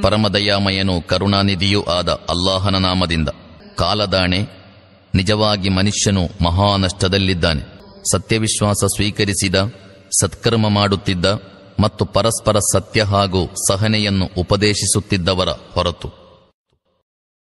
ಪರಮದಯಾಮಯನು ಕರುಣಾನಿಧಿಯೂ ಆದ ಅಲ್ಲಾಹನ ನಾಮದಿಂದ ಕಾಲದಾಣೆ, ನಿಜವಾಗಿ ಮನುಷ್ಯನು ಮಹಾನಷ್ಟದಲ್ಲಿದ್ದಾನೆ. ಸತ್ಯವಿಶ್ವಾಸ ಸ್ವೀಕರಿಸಿದ, ಸತ್ಕರ್ಮ ಮಾಡುತ್ತಿದ್ದ ಮತ್ತು ಪರಸ್ಪರ ಸತ್ಯ ಹಾಗೂ ಸಹನೆಯನ್ನು ಉಪದೇಶಿಸುತ್ತಿದ್ದವರ ಹೊರತು